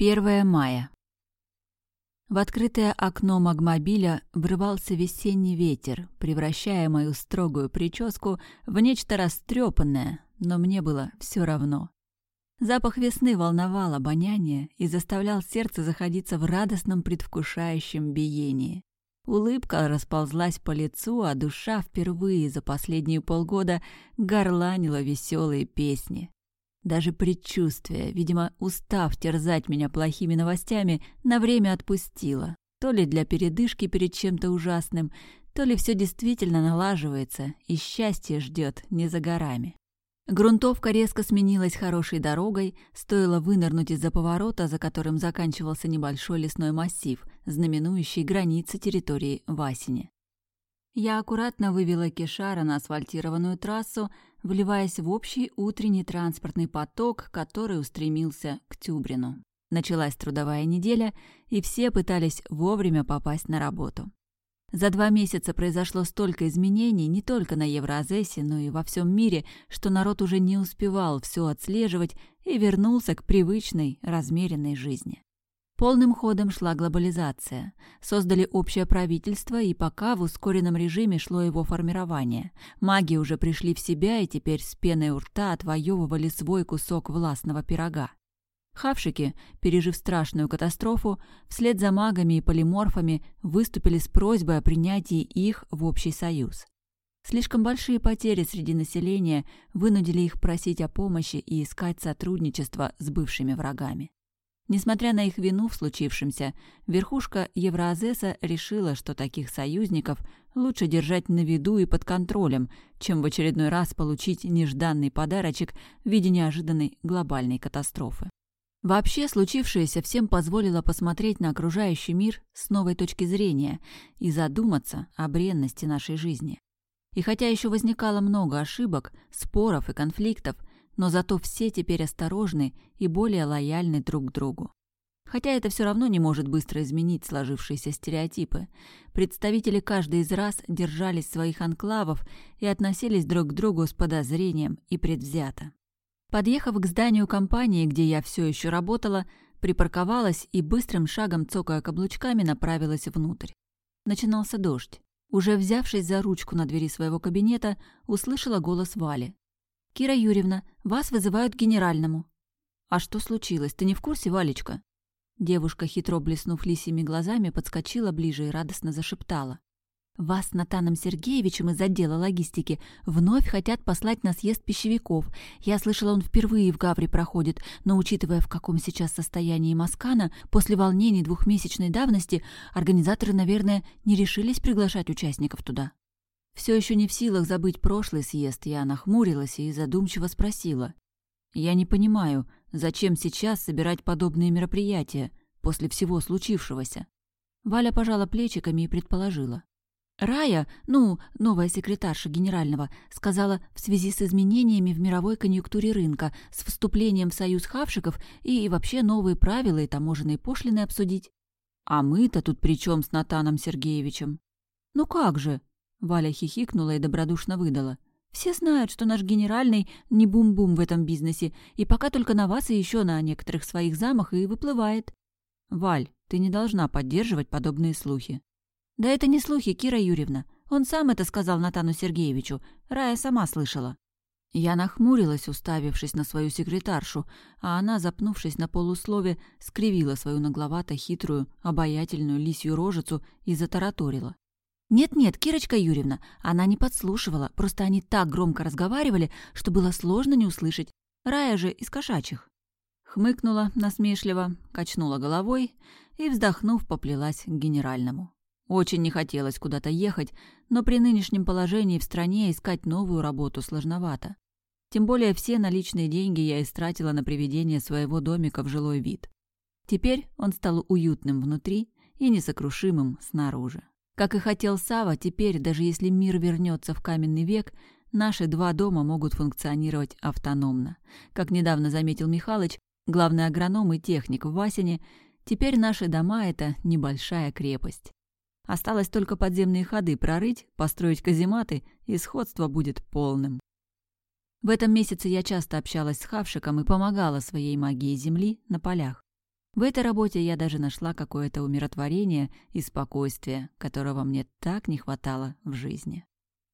1 мая. В открытое окно магмобиля врывался весенний ветер, превращая мою строгую прическу в нечто растрепанное, но мне было все равно. Запах весны волновал обоняние и заставлял сердце заходиться в радостном предвкушающем биении. Улыбка расползлась по лицу, а душа впервые за последние полгода горланила веселые песни. Даже предчувствие, видимо, устав терзать меня плохими новостями, на время отпустило. То ли для передышки перед чем-то ужасным, то ли все действительно налаживается, и счастье ждет не за горами. Грунтовка резко сменилась хорошей дорогой, стоило вынырнуть из-за поворота, за которым заканчивался небольшой лесной массив, знаменующий границы территории Васини. Я аккуратно вывела Кишара на асфальтированную трассу, вливаясь в общий утренний транспортный поток, который устремился к Тюбрину. Началась трудовая неделя, и все пытались вовремя попасть на работу. За два месяца произошло столько изменений не только на Евроазесе, но и во всем мире, что народ уже не успевал все отслеживать и вернулся к привычной, размеренной жизни. Полным ходом шла глобализация. Создали общее правительство, и пока в ускоренном режиме шло его формирование. Маги уже пришли в себя и теперь с пеной у рта отвоевывали свой кусок властного пирога. Хавшики, пережив страшную катастрофу, вслед за магами и полиморфами выступили с просьбой о принятии их в общий союз. Слишком большие потери среди населения вынудили их просить о помощи и искать сотрудничество с бывшими врагами. Несмотря на их вину в случившемся, верхушка Евроазеса решила, что таких союзников лучше держать на виду и под контролем, чем в очередной раз получить нежданный подарочек в виде неожиданной глобальной катастрофы. Вообще, случившееся всем позволило посмотреть на окружающий мир с новой точки зрения и задуматься о бренности нашей жизни. И хотя еще возникало много ошибок, споров и конфликтов, но зато все теперь осторожны и более лояльны друг к другу. Хотя это все равно не может быстро изменить сложившиеся стереотипы. Представители каждой из рас держались своих анклавов и относились друг к другу с подозрением и предвзято. Подъехав к зданию компании, где я все еще работала, припарковалась и быстрым шагом, цокая каблучками, направилась внутрь. Начинался дождь. Уже взявшись за ручку на двери своего кабинета, услышала голос Вали. «Кира Юрьевна, вас вызывают к генеральному». «А что случилось? Ты не в курсе, Валечка?» Девушка, хитро блеснув лисими глазами, подскочила ближе и радостно зашептала. «Вас с Натаном Сергеевичем из отдела логистики вновь хотят послать на съезд пищевиков. Я слышала, он впервые в Гавре проходит, но, учитывая, в каком сейчас состоянии Маскана, после волнений двухмесячной давности, организаторы, наверное, не решились приглашать участников туда». Все еще не в силах забыть прошлый съезд, я нахмурилась и задумчиво спросила. «Я не понимаю, зачем сейчас собирать подобные мероприятия после всего случившегося?» Валя пожала плечиками и предположила. Рая, ну, новая секретарша генерального, сказала в связи с изменениями в мировой конъюнктуре рынка, с вступлением в союз хавшиков и, и вообще новые правила и таможенные пошлины обсудить. А мы-то тут при чем с Натаном Сергеевичем? Ну как же? Валя хихикнула и добродушно выдала. «Все знают, что наш генеральный не бум-бум в этом бизнесе, и пока только на вас и еще на некоторых своих замах и выплывает». «Валь, ты не должна поддерживать подобные слухи». «Да это не слухи, Кира Юрьевна. Он сам это сказал Натану Сергеевичу. Рая сама слышала». Я нахмурилась, уставившись на свою секретаршу, а она, запнувшись на полуслове, скривила свою нагловато-хитрую, обаятельную лисью рожицу и затараторила. «Нет-нет, Кирочка Юрьевна, она не подслушивала, просто они так громко разговаривали, что было сложно не услышать. Рая же из кошачьих». Хмыкнула насмешливо, качнула головой и, вздохнув, поплелась к генеральному. Очень не хотелось куда-то ехать, но при нынешнем положении в стране искать новую работу сложновато. Тем более все наличные деньги я истратила на приведение своего домика в жилой вид. Теперь он стал уютным внутри и несокрушимым снаружи. Как и хотел Сава, теперь, даже если мир вернется в каменный век, наши два дома могут функционировать автономно. Как недавно заметил Михалыч, главный агроном и техник в Васине, теперь наши дома — это небольшая крепость. Осталось только подземные ходы прорыть, построить казематы, и сходство будет полным. В этом месяце я часто общалась с Хавшиком и помогала своей магии земли на полях. В этой работе я даже нашла какое-то умиротворение и спокойствие, которого мне так не хватало в жизни.